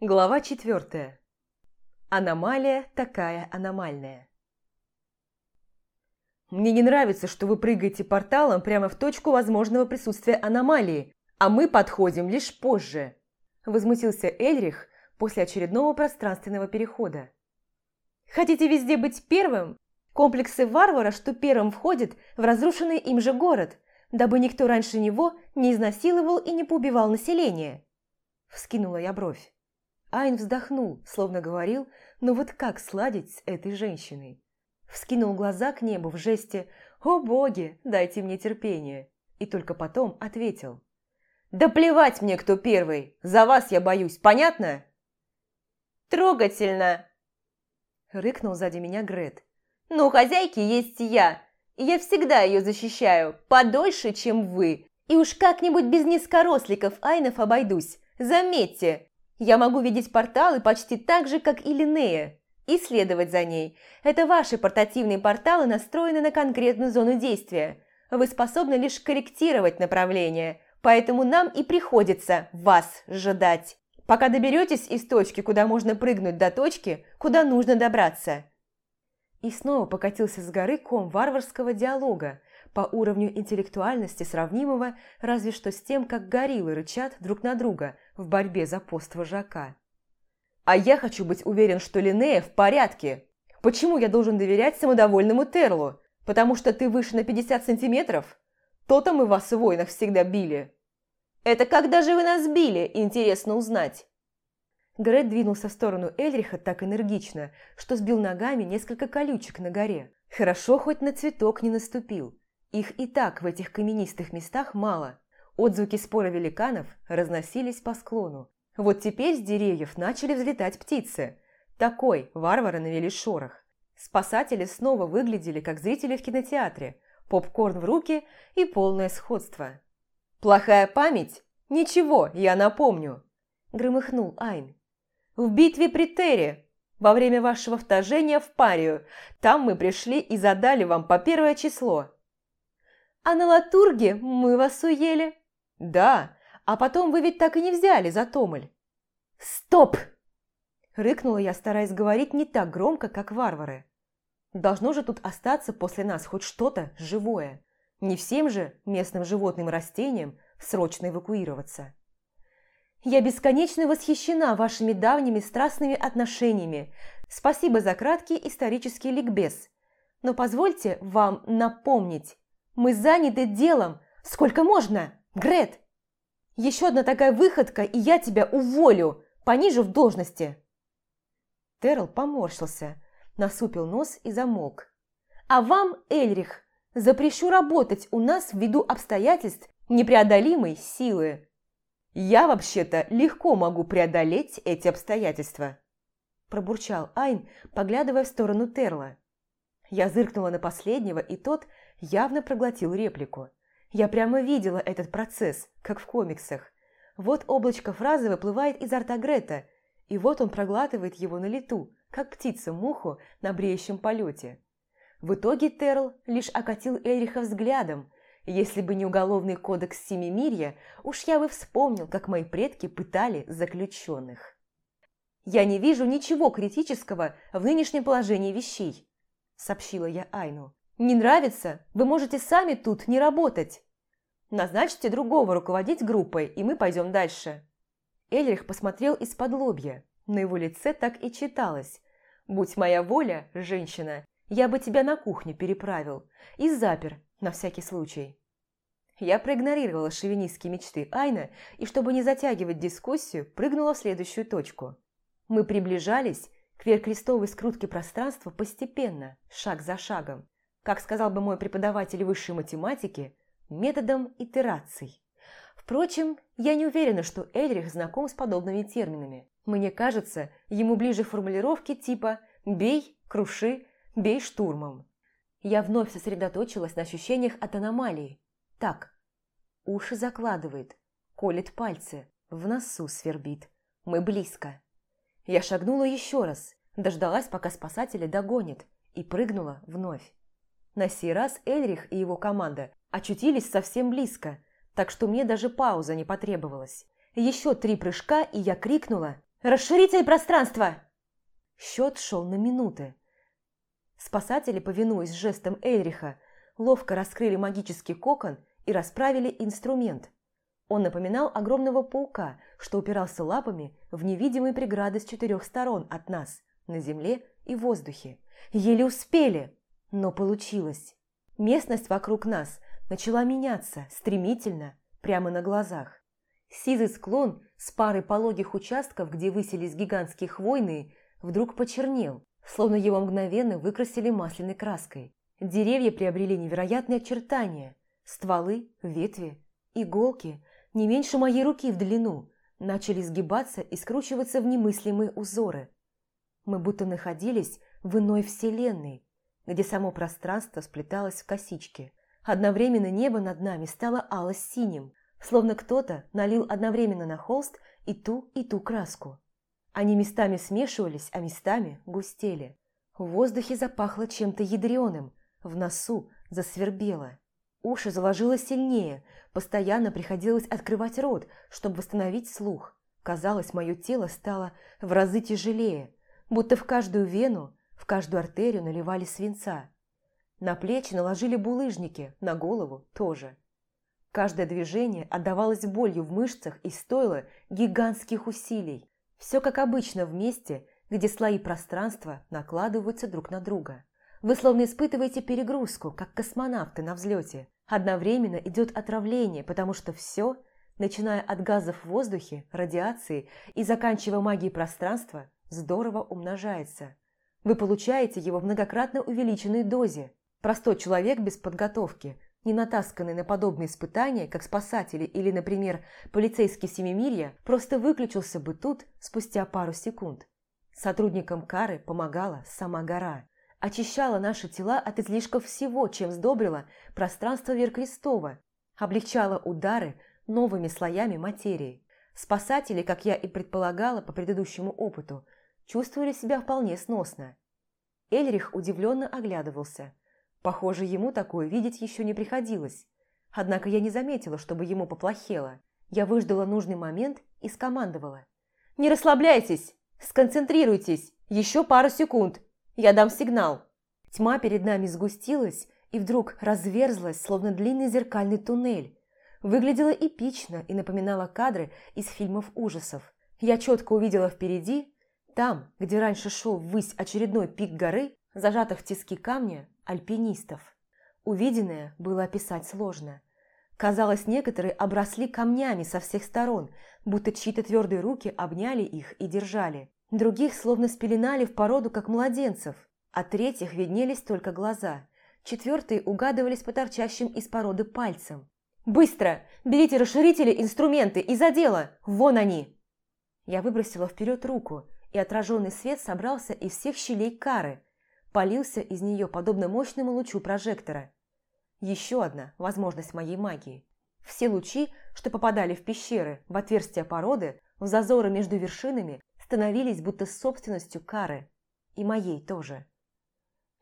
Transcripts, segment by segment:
Глава четвертая. Аномалия такая аномальная. Мне не нравится, что вы прыгаете порталом прямо в точку возможного присутствия аномалии, а мы подходим лишь позже. Возмутился Эльрих после очередного пространственного перехода. Хотите везде быть первым? Комплексы варвара, что первым входит в разрушенный им же город, дабы никто раньше него не изнасиловал и не поубивал население. Вскинула я бровь. Айн вздохнул, словно говорил, ну вот как сладить с этой женщиной? Вскинул глаза к небу в жесте «О боги, дайте мне терпение!» и только потом ответил. «Да плевать мне, кто первый! За вас я боюсь, понятно?» «Трогательно!» Рыкнул сзади меня Грет. «Но у хозяйки есть я, и я всегда ее защищаю, подольше, чем вы. И уж как-нибудь без низкоросликов айнов обойдусь. Заметьте, я могу видеть порталы почти так же, как и Линнея, и следовать за ней. Это ваши портативные порталы настроены на конкретную зону действия. Вы способны лишь корректировать направление, поэтому нам и приходится вас ждать. Пока доберетесь из точки, куда можно прыгнуть, до точки, куда нужно добраться. И снова покатился с горы ком варварского диалога, по уровню интеллектуальности сравнимого разве что с тем, как гориллы рычат друг на друга в борьбе за пост вожака. «А я хочу быть уверен, что Линнея в порядке. Почему я должен доверять самодовольному Терлу? Потому что ты выше на 50 сантиметров? То-то мы вас в войнах всегда били». «Это когда же вы нас били, интересно узнать?» Грет двинулся в сторону Эльриха так энергично, что сбил ногами несколько колючек на горе. Хорошо, хоть на цветок не наступил. Их и так в этих каменистых местах мало. Отзвуки спора великанов разносились по склону. Вот теперь с деревьев начали взлетать птицы. Такой варвары навели шорох. Спасатели снова выглядели, как зрители в кинотеатре. Попкорн в руки и полное сходство. «Плохая память? Ничего, я напомню!» Громыхнул Айн. «В битве при Терре, во время вашего вторжения в Парию, там мы пришли и задали вам по первое число. А на Латурге мы вас уели. Да, а потом вы ведь так и не взяли за Томль. Стоп! Рыкнула я, стараясь говорить не так громко, как варвары. Должно же тут остаться после нас хоть что-то живое. Не всем же местным животным и растениям срочно эвакуироваться. Я бесконечно восхищена вашими давними страстными отношениями. Спасибо за краткий исторический ликбез. Но позвольте вам напомнить, мы заняты делом. Сколько можно? Грет! Еще одна такая выходка, и я тебя уволю, понижу в должности. Террел поморщился, насупил нос и замолк. А вам, Эльрих, запрещу работать у нас ввиду обстоятельств непреодолимой силы. Я вообще-то легко могу преодолеть эти обстоятельства. Пробурчал Айн, поглядывая в сторону Терла. Я зыркнула на последнего, и тот явно проглотил реплику. Я прямо видела этот процесс, как в комиксах. Вот облачко фразы выплывает изо рта и вот он проглатывает его на лету, как птица муху на бреющем полете. В итоге Терл лишь окатил Эриха взглядом. Если бы не уголовный кодекс Семимирья, уж я бы вспомнил, как мои предки пытали заключенных. «Я не вижу ничего критического в нынешнем положении вещей», – сообщила я Айну. Не нравится? Вы можете сами тут не работать. Назначьте другого руководить группой, и мы пойдем дальше». Эльрих посмотрел из-под лобья. На его лице так и читалось. «Будь моя воля, женщина, я бы тебя на кухню переправил и запер на всякий случай». Я проигнорировала шовинистские мечты Айна и, чтобы не затягивать дискуссию, прыгнула в следующую точку. Мы приближались к верхкрестовой скрутке пространства постепенно, шаг за шагом как сказал бы мой преподаватель высшей математики, методом итераций. Впрочем, я не уверена, что Эльрих знаком с подобными терминами. Мне кажется, ему ближе формулировки типа «бей, круши, бей штурмом». Я вновь сосредоточилась на ощущениях от аномалии. Так, уши закладывает, колет пальцы, в носу свербит. Мы близко. Я шагнула еще раз, дождалась, пока спасатели догонят, и прыгнула вновь. На сей раз Эльрих и его команда очутились совсем близко, так что мне даже пауза не потребовалась. Еще три прыжка, и я крикнула Расширитель пространства!» Счет шел на минуты. Спасатели, повинуясь жестам Эльриха, ловко раскрыли магический кокон и расправили инструмент. Он напоминал огромного паука, что упирался лапами в невидимые преграды с четырех сторон от нас, на земле и воздухе. Еле успели, но получилось. Местность вокруг нас начала меняться стремительно, прямо на глазах. Сизый склон с парой пологих участков, где высились гигантские хвойные, вдруг почернел, словно его мгновенно выкрасили масляной краской. Деревья приобрели невероятные очертания. Стволы, ветви, иголки, не меньше моей руки в длину, начали сгибаться и скручиваться в немыслимые узоры. Мы будто находились в иной вселенной, где само пространство сплеталось в косички. Одновременно небо над нами стало ало-синим, словно кто-то налил одновременно на холст и ту, и ту краску. Они местами смешивались, а местами густели. В воздухе запахло чем-то ядреным, в носу засвербело. Уши заложило сильнее, постоянно приходилось открывать рот, чтобы восстановить слух. Казалось, мое тело стало в разы тяжелее, будто в каждую вену, в каждую артерию наливали свинца. На плечи наложили булыжники, на голову тоже. Каждое движение отдавалось болью в мышцах и стоило гигантских усилий. Все как обычно в месте, где слои пространства накладываются друг на друга. Вы словно испытываете перегрузку, как космонавты на взлете. Одновременно идет отравление, потому что все, начиная от газов в воздухе, радиации и заканчивая магией пространства, здорово умножается. Вы получаете его в многократно увеличенной дозе. Простой человек без подготовки, не натасканный на подобные испытания, как спасатели или, например, полицейский Семимирья, просто выключился бы тут спустя пару секунд. Сотрудникам Кары помогала сама гора очищала наши тела от излишков всего, чем сдобрила пространство Веркрестова, облегчала удары новыми слоями материи. Спасатели, как я и предполагала по предыдущему опыту, чувствовали себя вполне сносно. Эльрих удивленно оглядывался. Похоже, ему такое видеть еще не приходилось. Однако я не заметила, чтобы ему поплохело. Я выждала нужный момент и скомандовала. «Не расслабляйтесь! Сконцентрируйтесь! Еще пару секунд! Я дам сигнал. Тьма перед нами сгустилась и вдруг разверзлась, словно длинный зеркальный туннель. Выглядела эпично и напоминала кадры из фильмов ужасов. Я четко увидела впереди, там, где раньше шел ввысь очередной пик горы, зажатых в тиски камня, альпинистов. Увиденное было описать сложно. Казалось, некоторые обросли камнями со всех сторон, будто чьи-то твердые руки обняли их и держали. Других словно спеленали в породу, как младенцев, а третьих виднелись только глаза. Четвертые угадывались по торчащим из породы пальцам. «Быстро! Берите расширители, инструменты и за дело! Вон они!» Я выбросила вперед руку, и отраженный свет собрался из всех щелей кары, полился из нее подобно мощному лучу прожектора. Еще одна возможность моей магии. Все лучи, что попадали в пещеры, в отверстия породы, в зазоры между вершинами, становились будто собственностью Кары, и моей тоже.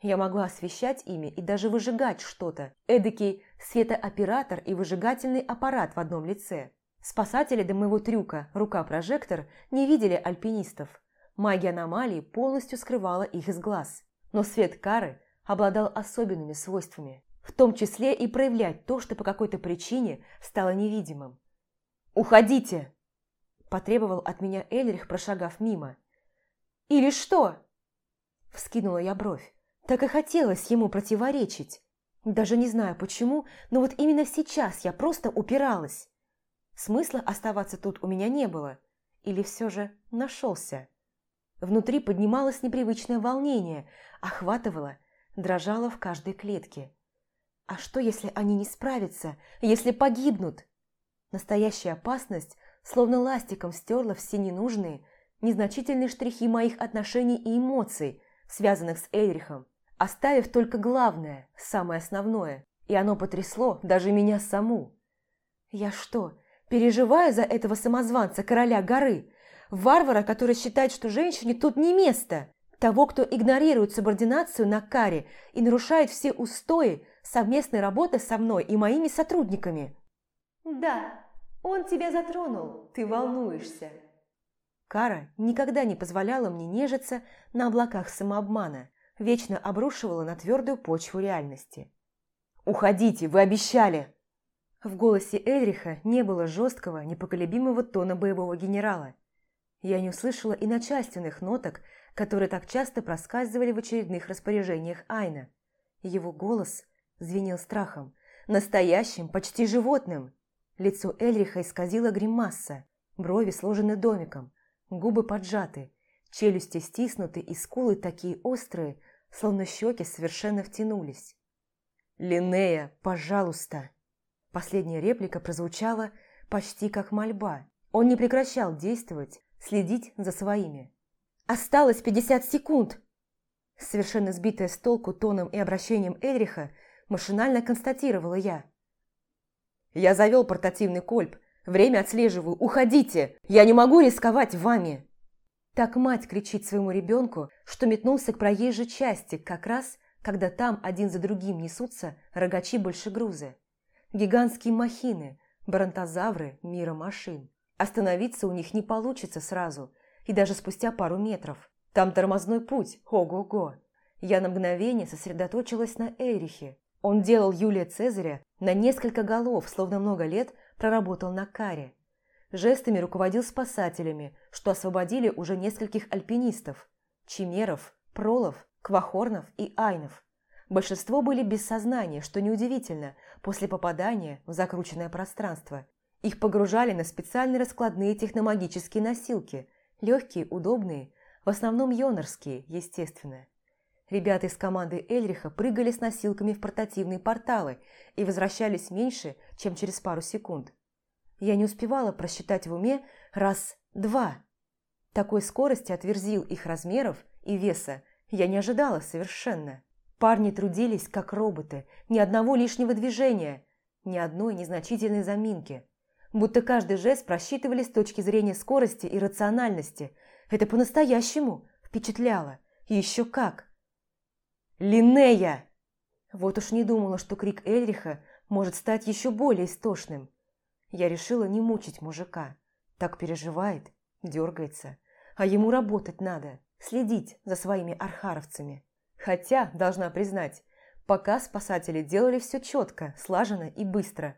Я могла освещать ими и даже выжигать что-то, эдакий светооператор и выжигательный аппарат в одном лице. Спасатели до моего трюка «Рука-прожектор» не видели альпинистов. Магия аномалии полностью скрывала их из глаз. Но свет Кары обладал особенными свойствами, в том числе и проявлять то, что по какой-то причине стало невидимым. «Уходите!» Потребовал от меня Эльрих, прошагав мимо. «Или что?» Вскинула я бровь. Так и хотелось ему противоречить. Даже не знаю почему, но вот именно сейчас я просто упиралась. Смысла оставаться тут у меня не было. Или все же нашелся. Внутри поднималось непривычное волнение, охватывало, дрожало в каждой клетке. А что, если они не справятся, если погибнут? Настоящая опасность словно ластиком стерла все ненужные, незначительные штрихи моих отношений и эмоций, связанных с Эйрихом, оставив только главное, самое основное, и оно потрясло даже меня саму. Я что, переживаю за этого самозванца короля горы, варвара, который считает, что женщине тут не место, того, кто игнорирует субординацию на каре и нарушает все устои совместной работы со мной и моими сотрудниками? Да, он тебя затронул, ты волнуешься. Кара никогда не позволяла мне нежиться на облаках самообмана, вечно обрушивала на твердую почву реальности. «Уходите, вы обещали!» В голосе Эльриха не было жесткого, непоколебимого тона боевого генерала. Я не услышала и начальственных ноток, которые так часто проскальзывали в очередных распоряжениях Айна. Его голос звенел страхом, настоящим, почти животным. Лицо Эльриха исказило гримаса, брови сложены домиком, губы поджаты, челюсти стиснуты и скулы такие острые, словно щеки совершенно втянулись. «Линнея, пожалуйста!» Последняя реплика прозвучала почти как мольба. Он не прекращал действовать, следить за своими. «Осталось пятьдесят секунд!» Совершенно сбитая с толку тоном и обращением Эльриха, машинально констатировала я. «Я завел портативный кольп. Время отслеживаю. Уходите! Я не могу рисковать вами!» Так мать кричит своему ребенку, что метнулся к проезжей части, как раз, когда там один за другим несутся рогачи большегрузы. Гигантские махины, бронтозавры мира машин. Остановиться у них не получится сразу, и даже спустя пару метров. Там тормозной путь, ого-го. Я на мгновение сосредоточилась на Эрихе. Он делал Юлия Цезаря на несколько голов, словно много лет проработал на каре. Жестами руководил спасателями, что освободили уже нескольких альпинистов, чимеров, пролов, квахорнов и айнов. Большинство были без сознания, что неудивительно, после попадания в закрученное пространство. Их погружали на специальные раскладные техномагические носилки, легкие, удобные, в основном йонорские, естественно. Ребята из команды Эльриха прыгали с носилками в портативные порталы и возвращались меньше, чем через пару секунд. Я не успевала просчитать в уме раз-два. Такой скорости от верзил их размеров и веса я не ожидала совершенно. Парни трудились, как роботы, ни одного лишнего движения, ни одной незначительной заминки. Будто каждый жест просчитывали с точки зрения скорости и рациональности. Это по-настоящему впечатляло. И еще как. «Линнея!» Вот уж не думала, что крик Эльриха может стать еще более истошным. Я решила не мучить мужика. Так переживает, дергается. А ему работать надо, следить за своими архаровцами. Хотя, должна признать, пока спасатели делали все четко, слаженно и быстро.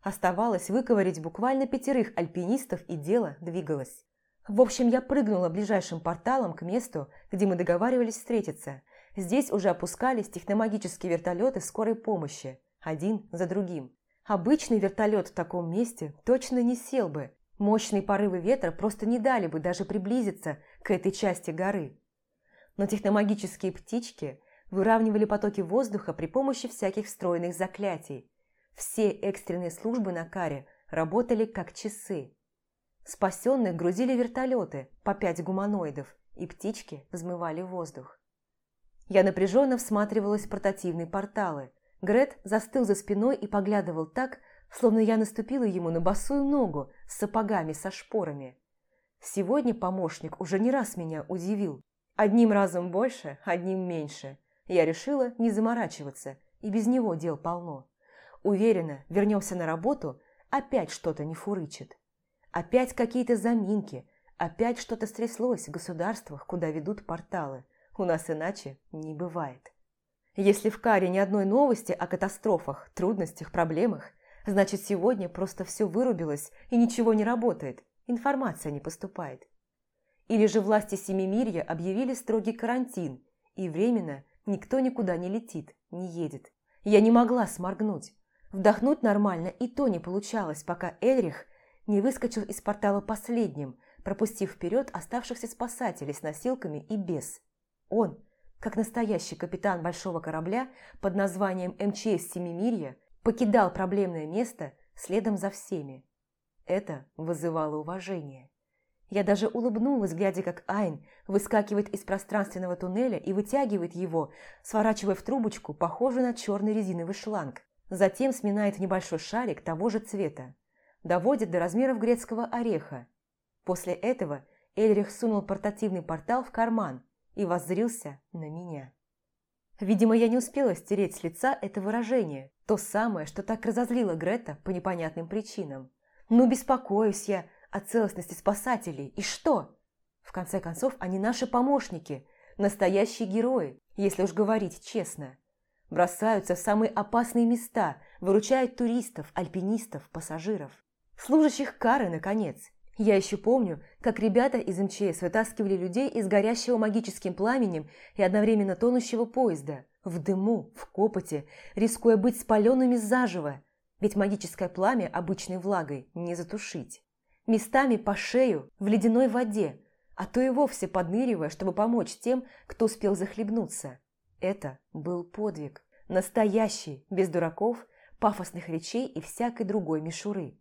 Оставалось выковырить буквально пятерых альпинистов, и дело двигалось. В общем, я прыгнула ближайшим порталом к месту, где мы договаривались встретиться. Здесь уже опускались техномагические вертолеты скорой помощи, один за другим. Обычный вертолет в таком месте точно не сел бы. Мощные порывы ветра просто не дали бы даже приблизиться к этой части горы. Но техномагические птички выравнивали потоки воздуха при помощи всяких встроенных заклятий. Все экстренные службы на каре работали как часы. Спасенных грузили вертолеты, по пять гуманоидов, и птички взмывали воздух. Я напряженно всматривалась в портативные порталы – Грет застыл за спиной и поглядывал так, словно я наступила ему на босую ногу с сапогами со шпорами. Сегодня помощник уже не раз меня удивил. Одним разом больше, одним меньше. Я решила не заморачиваться, и без него дел полно. Уверена, вернемся на работу, опять что-то не фурычит. Опять какие-то заминки, опять что-то стряслось в государствах, куда ведут порталы. У нас иначе не бывает. Если в каре ни одной новости о катастрофах, трудностях, проблемах, значит сегодня просто все вырубилось и ничего не работает, информация не поступает. Или же власти Семимирья объявили строгий карантин, и временно никто никуда не летит, не едет. Я не могла сморгнуть. Вдохнуть нормально и то не получалось, пока Эльрих не выскочил из портала последним, пропустив вперед оставшихся спасателей с носилками и без. Он – как настоящий капитан большого корабля под названием МЧС Семимирья, покидал проблемное место следом за всеми. Это вызывало уважение. Я даже улыбнулась, глядя, как Айн выскакивает из пространственного туннеля и вытягивает его, сворачивая в трубочку, похожую на черный резиновый шланг. Затем сминает небольшой шарик того же цвета. Доводит до размеров грецкого ореха. После этого Эльрих сунул портативный портал в карман и воззрился на меня. Видимо, я не успела стереть с лица это выражение, то самое, что так разозлило Грета по непонятным причинам. Ну, беспокоюсь я о целостности спасателей, и что? В конце концов, они наши помощники, настоящие герои, если уж говорить честно. Бросаются в самые опасные места, выручают туристов, альпинистов, пассажиров. Служащих кары, наконец. Я еще помню, как ребята из МЧС вытаскивали людей из горящего магическим пламенем и одновременно тонущего поезда, в дыму, в копоте, рискуя быть спаленными заживо, ведь магическое пламя обычной влагой не затушить. Местами по шею, в ледяной воде, а то и вовсе подныривая, чтобы помочь тем, кто успел захлебнуться. Это был подвиг. Настоящий, без дураков, пафосных речей и всякой другой мишуры.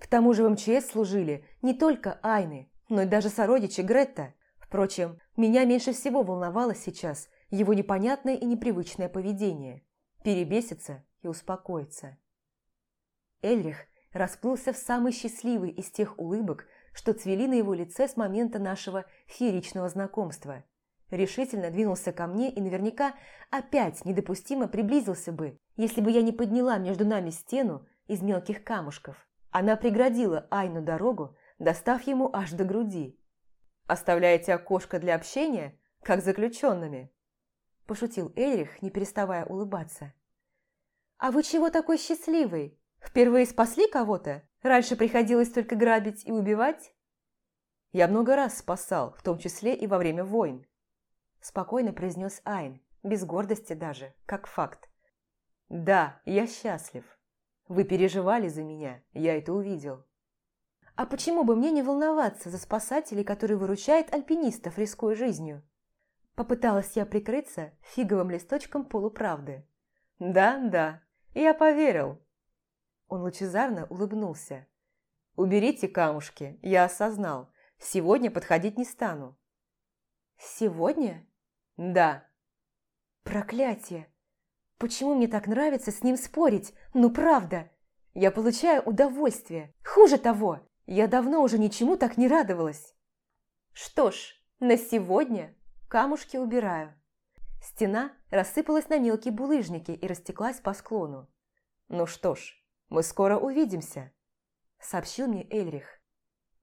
К тому же в МЧС служили не только Айны, но и даже сородичи Гретта. Впрочем, меня меньше всего волновало сейчас его непонятное и непривычное поведение. Перебеситься и успокоиться. Эльрих расплылся в самый счастливый из тех улыбок, что цвели на его лице с момента нашего фееричного знакомства. Решительно двинулся ко мне и наверняка опять недопустимо приблизился бы, если бы я не подняла между нами стену из мелких камушков. Она преградила Айну дорогу, достав ему аж до груди. «Оставляете окошко для общения, как заключенными?» Пошутил Эрих, не переставая улыбаться. «А вы чего такой счастливый? Впервые спасли кого-то? Раньше приходилось только грабить и убивать?» «Я много раз спасал, в том числе и во время войн», спокойно произнес Айн, без гордости даже, как факт. «Да, я счастлив. Вы переживали за меня, я это увидел». «А почему бы мне не волноваться за спасателей, которые выручают альпинистов, рискуя жизнью?» Попыталась я прикрыться фиговым листочком полуправды. «Да, да, я поверил». Он лучезарно улыбнулся. «Уберите камушки, я осознал. Сегодня подходить не стану». «Сегодня?» «Да». «Проклятие! Почему мне так нравится с ним спорить? Ну правда! Я получаю удовольствие. Хуже того, я давно уже ничему так не радовалась. Что ж, на сегодня камушки убираю. Стена рассыпалась на мелкие булыжники и растеклась по склону. «Ну что ж, мы скоро увидимся», – сообщил мне Эльрих.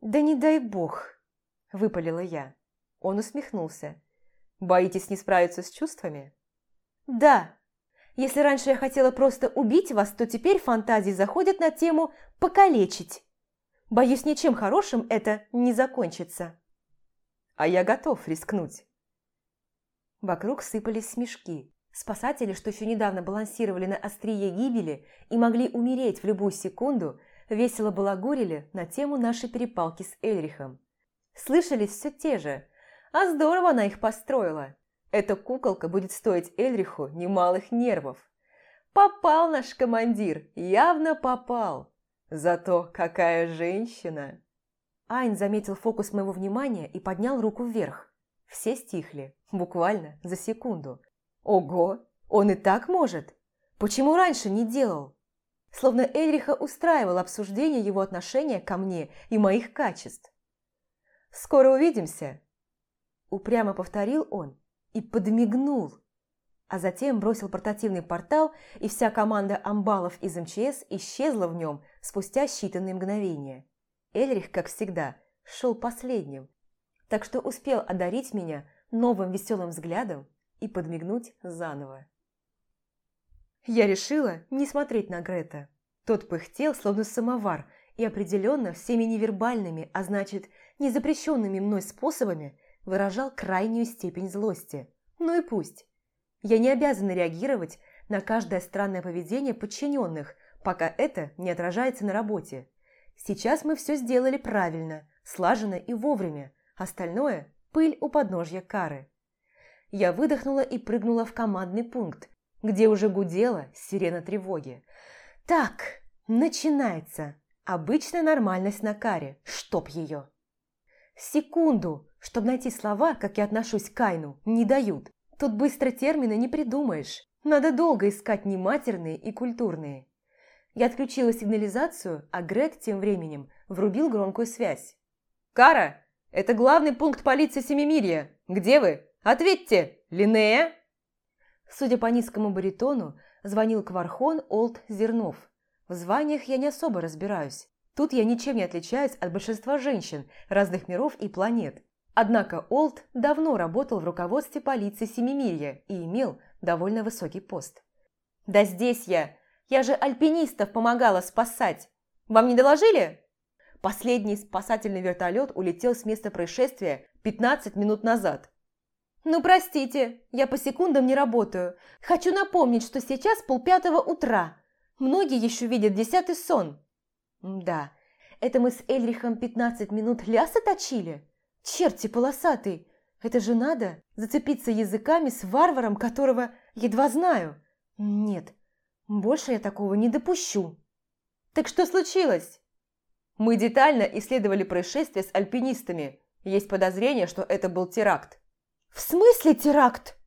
«Да не дай бог», – выпалила я. Он усмехнулся. «Боитесь не справиться с чувствами?» «Да. Если раньше я хотела просто убить вас, то теперь фантазии заходят на тему «покалечить». Боюсь, ничем хорошим это не закончится». «А я готов рискнуть». Вокруг сыпались смешки. Спасатели, что еще недавно балансировали на острие гибели и могли умереть в любую секунду, весело балагурили на тему нашей перепалки с Эльрихом. Слышались все те же, а здорово она их построила. Эта куколка будет стоить Эльриху немалых нервов. Попал наш командир, явно попал. Зато какая женщина! Айн заметил фокус моего внимания и поднял руку вверх. Все стихли, буквально за секунду. Ого, он и так может? Почему раньше не делал? Словно Эльриха устраивал обсуждение его отношения ко мне и моих качеств. «Скоро увидимся», – упрямо повторил он и подмигнул, а затем бросил портативный портал, и вся команда амбалов из МЧС исчезла в нем спустя считанные мгновения. Эльрих, как всегда, шел последним, так что успел одарить меня новым веселым взглядом и подмигнуть заново. Я решила не смотреть на Грета. Тот пыхтел, словно самовар, и определенно всеми невербальными, а значит, незапрещенными мной способами выражал крайнюю степень злости. Ну и пусть. Я не обязана реагировать на каждое странное поведение подчиненных, пока это не отражается на работе. Сейчас мы все сделали правильно, слаженно и вовремя, Остальное – пыль у подножья кары. Я выдохнула и прыгнула в командный пункт, где уже гудела сирена тревоги. «Так, начинается. Обычная нормальность на каре. Чтоб ее!» Секунду, чтобы найти слова, как я отношусь к Кайну, не дают. Тут быстро термины не придумаешь. Надо долго искать нематерные и культурные. Я отключила сигнализацию, а Грет тем временем врубил громкую связь. «Кара, это главный пункт полиции Семимирья. Где вы? Ответьте, Линнея!» Судя по низкому баритону, звонил Квархон Олд Зернов. В званиях я не особо разбираюсь. Тут я ничем не отличаюсь от большинства женщин разных миров и планет. Однако Олд давно работал в руководстве полиции Семимирья и имел довольно высокий пост. «Да здесь я! Я же альпинистов помогала спасать! Вам не доложили?» Последний спасательный вертолет улетел с места происшествия 15 минут назад. «Ну, простите, я по секундам не работаю. Хочу напомнить, что сейчас полпятого утра. Многие еще видят десятый сон». «Да, это мы с Эльрихом 15 минут ляса точили? Черти полосатый! Это же надо зацепиться языками с варваром, которого едва знаю. Нет, больше я такого не допущу». «Так что случилось?» Мы детально исследовали происшествие с альпинистами. Есть подозрение, что это был теракт. «В смысле теракт?»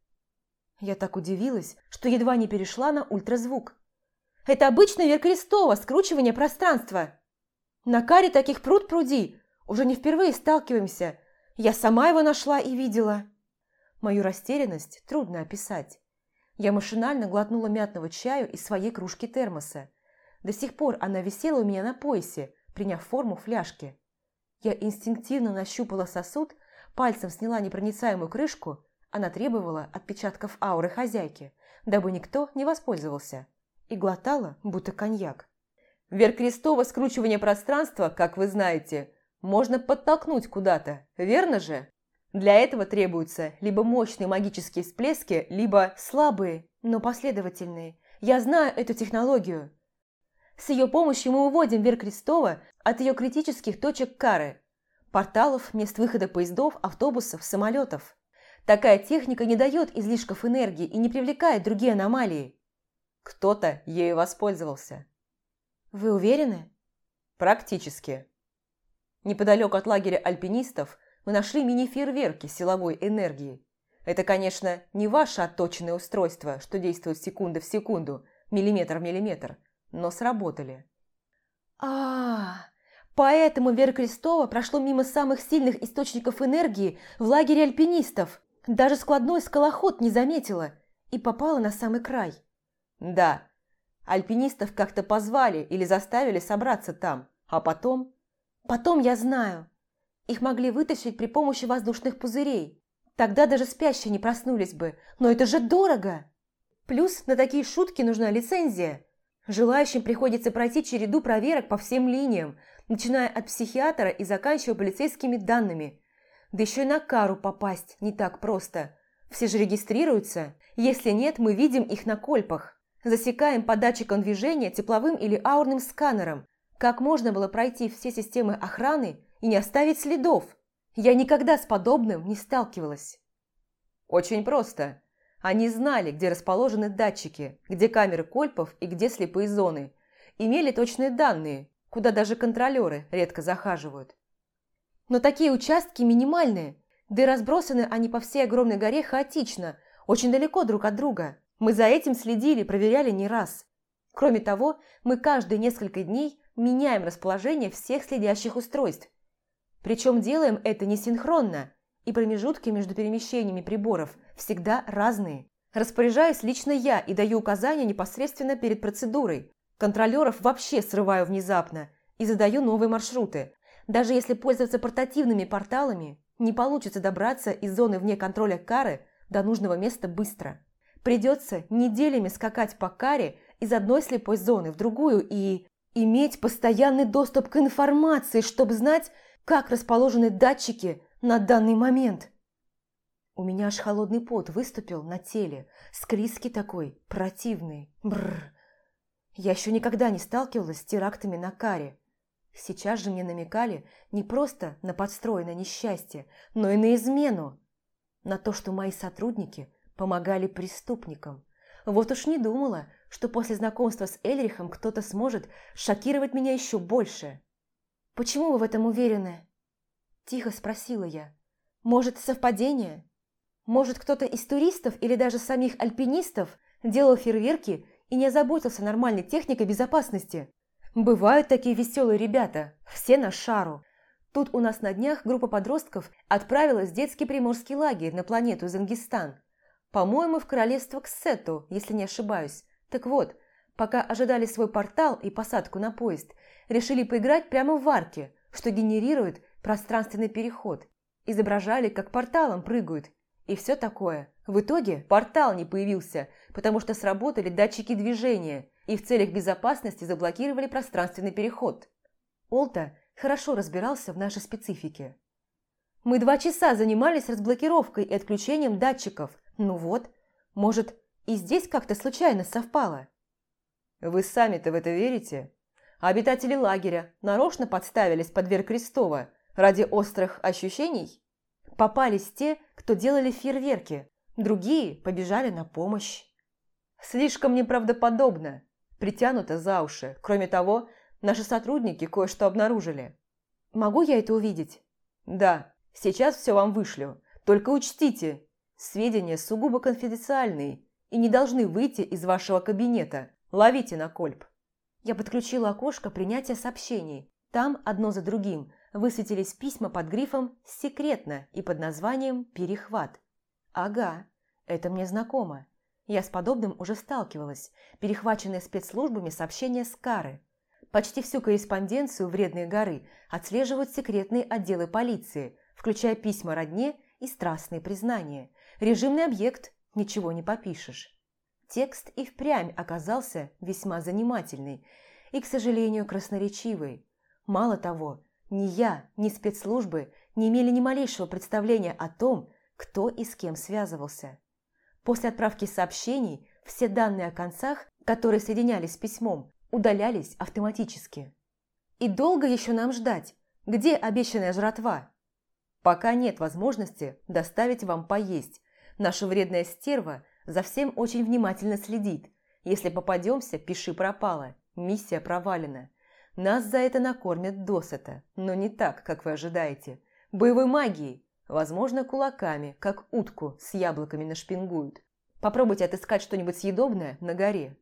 Я так удивилась, что едва не перешла на ультразвук. «Это обычное веркрестово, скручивание пространства. На каре таких пруд пруди. Уже не впервые сталкиваемся. Я сама его нашла и видела». Мою растерянность трудно описать. Я машинально глотнула мятного чаю из своей кружки термоса. До сих пор она висела у меня на поясе, приняв форму фляжки. Я инстинктивно нащупала сосуд, пальцем сняла непроницаемую крышку, она требовала отпечатков ауры хозяйки, дабы никто не воспользовался, и глотала, будто коньяк. Веркрестово скручивание пространства, как вы знаете, можно подтолкнуть куда-то, верно же? Для этого требуются либо мощные магические всплески, либо слабые, но последовательные. Я знаю эту технологию. С ее помощью мы уводим Вер Крестова от ее критических точек кары, порталов, мест выхода поездов, автобусов, самолетов. Такая техника не дает излишков энергии и не привлекает другие аномалии. Кто-то ею воспользовался. Вы уверены? Практически. Неподалеку от лагеря альпинистов мы нашли мини-фейерверки силовой энергии. Это, конечно, не ваше отточенное устройство, что действует секунда в секунду, миллиметр в миллиметр – но сработали. а, -а, -а Поэтому Вера Крестова прошло мимо самых сильных источников энергии в лагере альпинистов. Даже складной скалоход не заметила и попала на самый край. Да, альпинистов как-то позвали или заставили собраться там, а потом... Потом я знаю. Их могли вытащить при помощи воздушных пузырей. Тогда даже спящие не проснулись бы, но это же дорого. Плюс на такие шутки нужна лицензия – Желающим приходится пройти череду проверок по всем линиям, начиная от психиатра и заканчивая полицейскими данными. Да еще и на кару попасть не так просто. Все же регистрируются. Если нет, мы видим их на кольпах. Засекаем по датчикам движения тепловым или аурным сканером. Как можно было пройти все системы охраны и не оставить следов? Я никогда с подобным не сталкивалась. Очень просто. Они знали, где расположены датчики, где камеры кольпов и где слепые зоны. Имели точные данные, куда даже контролеры редко захаживают. Но такие участки минимальные, да и разбросаны они по всей огромной горе хаотично, очень далеко друг от друга. Мы за этим следили, проверяли не раз. Кроме того, мы каждые несколько дней меняем расположение всех следящих устройств. Причем делаем это не синхронно, и промежутки между перемещениями приборов всегда разные. Распоряжаюсь лично я и даю указания непосредственно перед процедурой. Контролеров вообще срываю внезапно и задаю новые маршруты. Даже если пользоваться портативными порталами, не получится добраться из зоны вне контроля кары до нужного места быстро. Придется неделями скакать по каре из одной слепой зоны в другую и иметь постоянный доступ к информации, чтобы знать, как расположены датчики на данный момент. У меня аж холодный пот выступил на теле, склизкий такой, противный. Бррр. Я еще никогда не сталкивалась с терактами на каре. Сейчас же мне намекали не просто на подстроенное несчастье, но и на измену. На то, что мои сотрудники помогали преступникам. Вот уж не думала, что после знакомства с Эльрихом кто-то сможет шокировать меня еще больше. «Почему вы в этом уверены?» Тихо спросила я. «Может, совпадение? Может, кто-то из туристов или даже самих альпинистов делал фейерверки и не озаботился нормальной техникой безопасности? Бывают такие веселые ребята, все на шару. Тут у нас на днях группа подростков отправилась в детский приморский лагерь на планету Зангистан. По-моему, в королевство Ксету, если не ошибаюсь. Так вот, пока ожидали свой портал и посадку на поезд, решили поиграть прямо в арке, что генерирует пространственный переход. изображали, как порталом прыгают, и все такое. В итоге портал не появился, потому что сработали датчики движения и в целях безопасности заблокировали пространственный переход. Олта хорошо разбирался в нашей специфике. Мы два часа занимались разблокировкой и отключением датчиков. Ну вот, может, и здесь как-то случайно совпало. Вы сами-то в это верите? Обитатели лагеря нарочно подставились под Вер Крестова ради острых ощущений? Попались те, кто делали фейерверки, другие побежали на помощь. Слишком неправдоподобно, притянуто за уши. Кроме того, наши сотрудники кое-что обнаружили. Могу я это увидеть? Да, сейчас все вам вышлю. Только учтите, сведения сугубо конфиденциальные и не должны выйти из вашего кабинета. Ловите на кольп. Я подключила окошко принятия сообщений. Там, одно за другим, высветились письма под грифом «Секретно» и под названием «Перехват». Ага, это мне знакомо. Я с подобным уже сталкивалась, перехваченные спецслужбами сообщения с Кары. Почти всю корреспонденцию «Вредные горы» отслеживают секретные отделы полиции, включая письма родне и страстные признания. Режимный объект, ничего не попишешь. Текст и впрямь оказался весьма занимательный и, к сожалению, красноречивый. Мало того, ни я, ни спецслужбы не имели ни малейшего представления о том, кто и с кем связывался. После отправки сообщений все данные о концах, которые соединялись с письмом, удалялись автоматически. И долго еще нам ждать? Где обещанная жратва? Пока нет возможности доставить вам поесть. Наша вредная стерва за всем очень внимательно следит. Если попадемся, пиши пропало. Миссия провалена. Нас за это накормят досыта, но не так, как вы ожидаете. Боевой магией, возможно, кулаками, как утку с яблоками нашпингуют. Попробуйте отыскать что-нибудь съедобное на горе.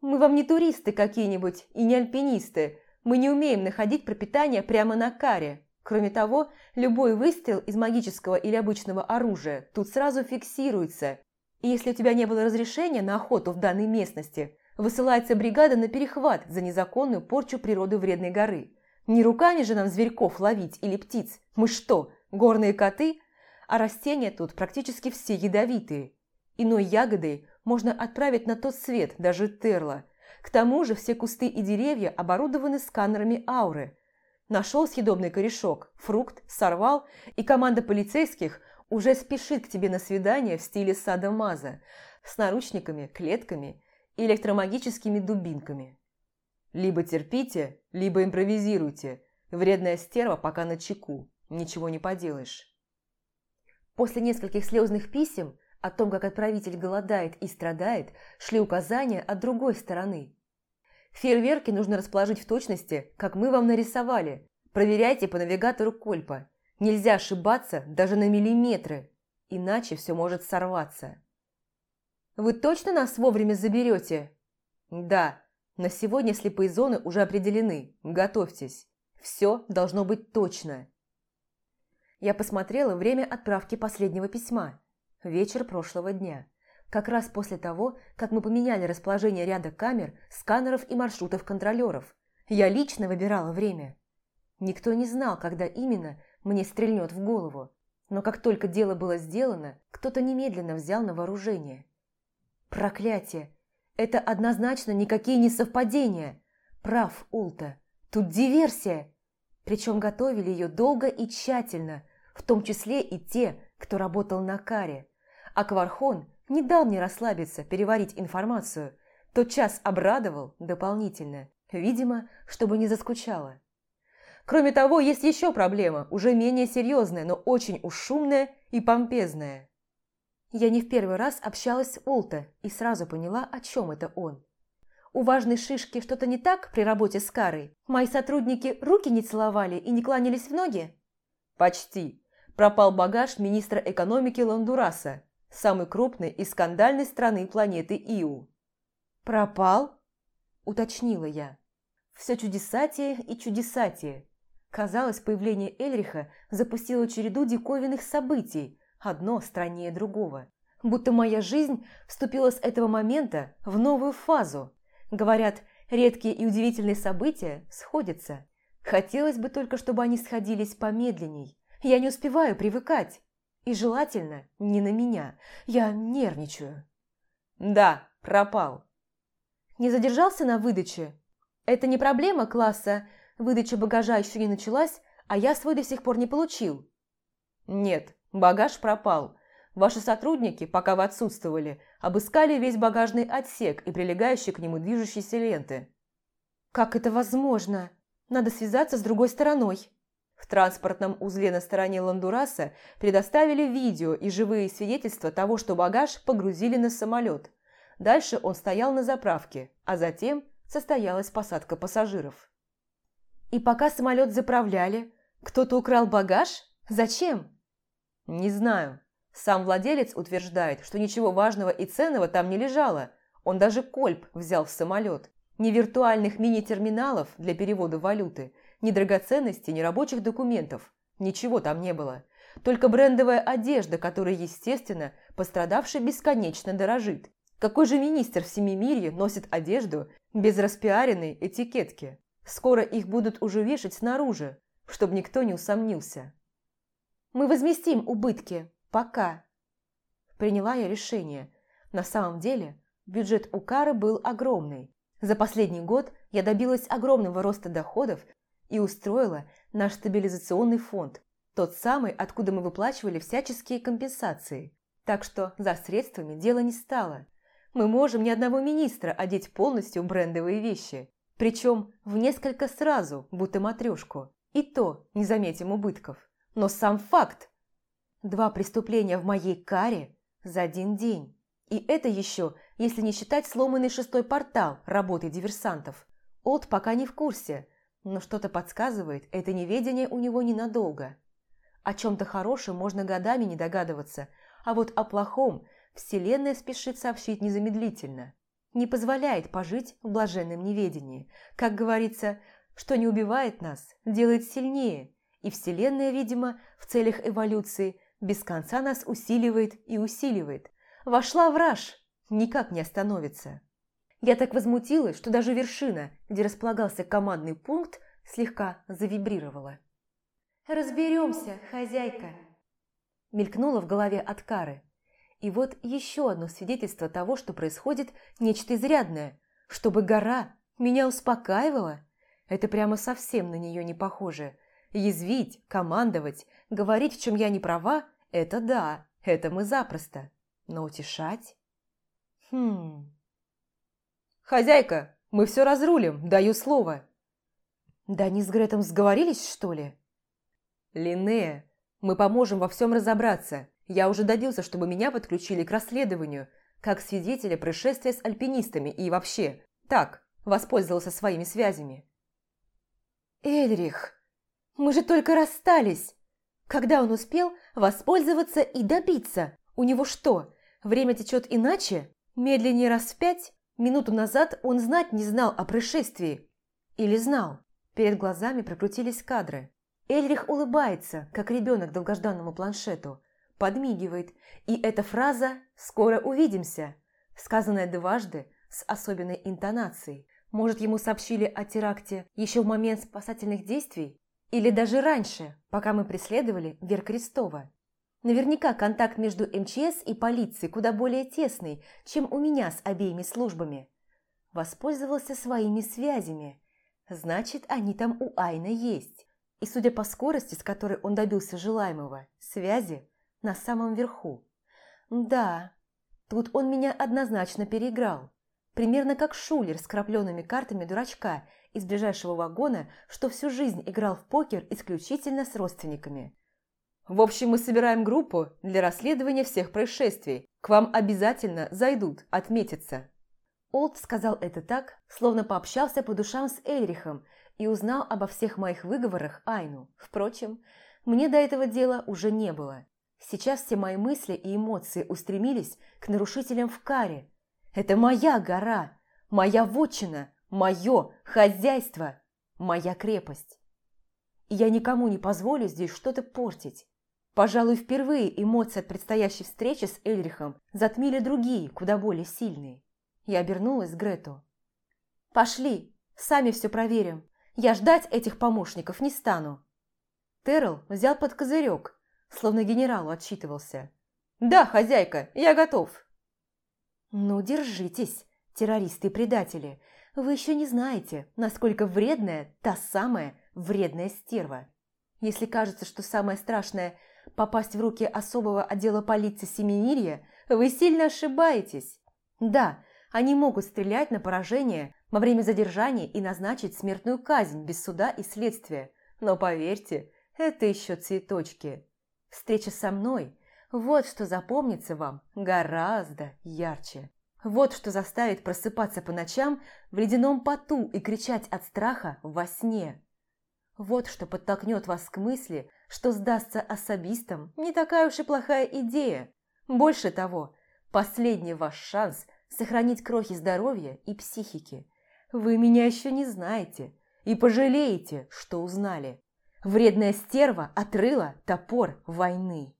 Мы вам не туристы какие-нибудь и не альпинисты. Мы не умеем находить пропитание прямо на каре. Кроме того, любой выстрел из магического или обычного оружия тут сразу фиксируется, и если у тебя не было разрешения на охоту в данной местности, высылается бригада на перехват за незаконную порчу природы вредной горы. Не руками же нам зверьков ловить или птиц. Мы что, горные коты? А растения тут практически все ядовитые. Иной ягодой можно отправить на тот свет даже терла. К тому же все кусты и деревья оборудованы сканерами ауры. Нашел съедобный корешок, фрукт, сорвал, и команда полицейских уже спешит к тебе на свидание в стиле сада Маза с наручниками, клетками и электромагическими дубинками. Либо терпите, либо импровизируйте. Вредная стерва пока на чеку, ничего не поделаешь. После нескольких слезных писем о том, как отправитель голодает и страдает, шли указания от другой стороны. Фейерверки нужно расположить в точности, как мы вам нарисовали. Проверяйте по навигатору Кольпа. Нельзя ошибаться даже на миллиметры, иначе все может сорваться. «Вы точно нас вовремя заберете?» «Да, на сегодня слепые зоны уже определены. Готовьтесь. Все должно быть точно». Я посмотрела время отправки последнего письма. Вечер прошлого дня. Как раз после того, как мы поменяли расположение ряда камер, сканеров и маршрутов контролеров. Я лично выбирала время. Никто не знал, когда именно мне стрельнет в голову. Но как только дело было сделано, кто-то немедленно взял на вооружение. Проклятие! Это однозначно никакие не совпадения. Прав, Улта. Тут диверсия. Причем готовили ее долго и тщательно, в том числе и те, кто работал на каре. А Квархон не дал мне расслабиться, переварить информацию. Тот час обрадовал дополнительно, видимо, чтобы не заскучала. Кроме того, есть еще проблема, уже менее серьезная, но очень уж шумная и помпезная. Я не в первый раз общалась с Улта и сразу поняла, о чем это он. У важной шишки что-то не так при работе с Карой? Мои сотрудники руки не целовали и не кланялись в ноги? Почти. Пропал багаж министра экономики Лондураса, самой крупной и скандальной страны планеты Иу. «Пропал?» – уточнила я. «Все чудесатие и чудесатие. Казалось, появление Эльриха запустило череду диковинных событий, одно страннее другого. Будто моя жизнь вступила с этого момента в новую фазу. Говорят, редкие и удивительные события сходятся. Хотелось бы только, чтобы они сходились помедленней. Я не успеваю привыкать. И желательно не на меня. Я нервничаю. Да, пропал. Не задержался на выдаче? Это не проблема класса. Выдача багажа еще не началась, а я свой до сих пор не получил. Нет, багаж пропал. Ваши сотрудники, пока вы отсутствовали, обыскали весь багажный отсек и прилегающие к нему движущиеся ленты. Как это возможно? Надо связаться с другой стороной. В транспортном узле на стороне Ландураса предоставили видео и живые свидетельства того, что багаж погрузили на самолет. Дальше он стоял на заправке, а затем состоялась посадка пассажиров. И пока самолет заправляли, кто-то украл багаж? Зачем? Не знаю. Сам владелец утверждает, что ничего важного и ценного там не лежало. Он даже кольп взял в самолет. Ни виртуальных мини-терминалов для перевода валюты, ни драгоценностей, ни рабочих документов. Ничего там не было. Только брендовая одежда, которой, естественно, пострадавший бесконечно дорожит. Какой же министр в Семимирье носит одежду без распиаренной этикетки? Скоро их будут уже вешать снаружи, чтобы никто не усомнился. «Мы возместим убытки. Пока». Приняла я решение. На самом деле, бюджет у Кары был огромный. За последний год я добилась огромного роста доходов и устроила наш стабилизационный фонд, тот самый, откуда мы выплачивали всяческие компенсации. Так что за средствами дело не стало. Мы можем ни одного министра одеть полностью брендовые вещи, причем в несколько сразу, будто матрешку. И то не заметим убытков. Но сам факт. Два преступления в моей каре за один день. И это еще, если не считать сломанный шестой портал работы диверсантов. Олд пока не в курсе, но что-то подсказывает, это неведение у него ненадолго. О чем-то хорошем можно годами не догадываться, а вот о плохом Вселенная спешит сообщить незамедлительно. Не позволяет пожить в блаженном неведении. Как говорится, что не убивает нас, делает сильнее. И Вселенная, видимо, в целях эволюции без конца нас усиливает и усиливает. Вошла в раж, никак не остановится. Я так возмутилась, что даже вершина, где располагался командный пункт, слегка завибрировала. «Разберемся, хозяйка!» Мелькнуло в голове от Кары. И вот еще одно свидетельство того, что происходит нечто изрядное. Чтобы гора меня успокаивала, это прямо совсем на нее не похоже. Язвить, командовать, говорить, в чем я не права – это да, это мы запросто. Но утешать? Хм... «Хозяйка, мы все разрулим, даю слово». «Да они с Гретом сговорились, что ли?» «Линнея, мы поможем во всем разобраться. Я уже добился, чтобы меня подключили к расследованию, как свидетеля происшествия с альпинистами и вообще, так, воспользовался своими связями». «Эльрих, мы же только расстались. Когда он успел воспользоваться и добиться? У него что, время течет иначе? Медленнее раз в пять?» Минуту назад он знать не знал о происшествии. Или знал. Перед глазами прокрутились кадры. Эльрих улыбается, как ребенок долгожданному планшету. Подмигивает. И эта фраза «скоро увидимся», сказанная дважды с особенной интонацией. Может, ему сообщили о теракте еще в момент спасательных действий? Или даже раньше, пока мы преследовали Вер Крестова? Наверняка контакт между МЧС и полицией куда более тесный, чем у меня с обеими службами. Воспользовался своими связями. Значит, они там у Айна есть. И судя по скорости, с которой он добился желаемого, связи на самом верху. Да, тут он меня однозначно переиграл. Примерно как шулер с крапленными картами дурачка из ближайшего вагона, что всю жизнь играл в покер исключительно с родственниками. В общем, мы собираем группу для расследования всех происшествий. К вам обязательно зайдут, отметиться». Олд сказал это так, словно пообщался по душам с Эльрихом и узнал обо всех моих выговорах Айну. Впрочем, мне до этого дела уже не было. Сейчас все мои мысли и эмоции устремились к нарушителям в каре. Это моя гора, моя вотчина, мое хозяйство, моя крепость. И я никому не позволю здесь что-то портить. Пожалуй, впервые эмоции от предстоящей встречи с Эльрихом затмили другие, куда более сильные. Я обернулась к Грету. «Пошли, сами все проверим. Я ждать этих помощников не стану». Террел взял под козырек, словно генералу отчитывался. «Да, хозяйка, я готов». «Ну, держитесь, террористы и предатели. Вы еще не знаете, насколько вредная та самая вредная стерва. Если кажется, что самое страшное – попасть в руки особого отдела полиции Семимирья, вы сильно ошибаетесь. Да, они могут стрелять на поражение во время задержания и назначить смертную казнь без суда и следствия. Но поверьте, это еще цветочки. Встреча со мной – вот что запомнится вам гораздо ярче. Вот что заставит просыпаться по ночам в ледяном поту и кричать от страха во сне. Вот что подтолкнет вас к мысли, что сдастся особистам не такая уж и плохая идея. Больше того, последний ваш шанс сохранить крохи здоровья и психики. Вы меня еще не знаете и пожалеете, что узнали. Вредная стерва отрыла топор войны.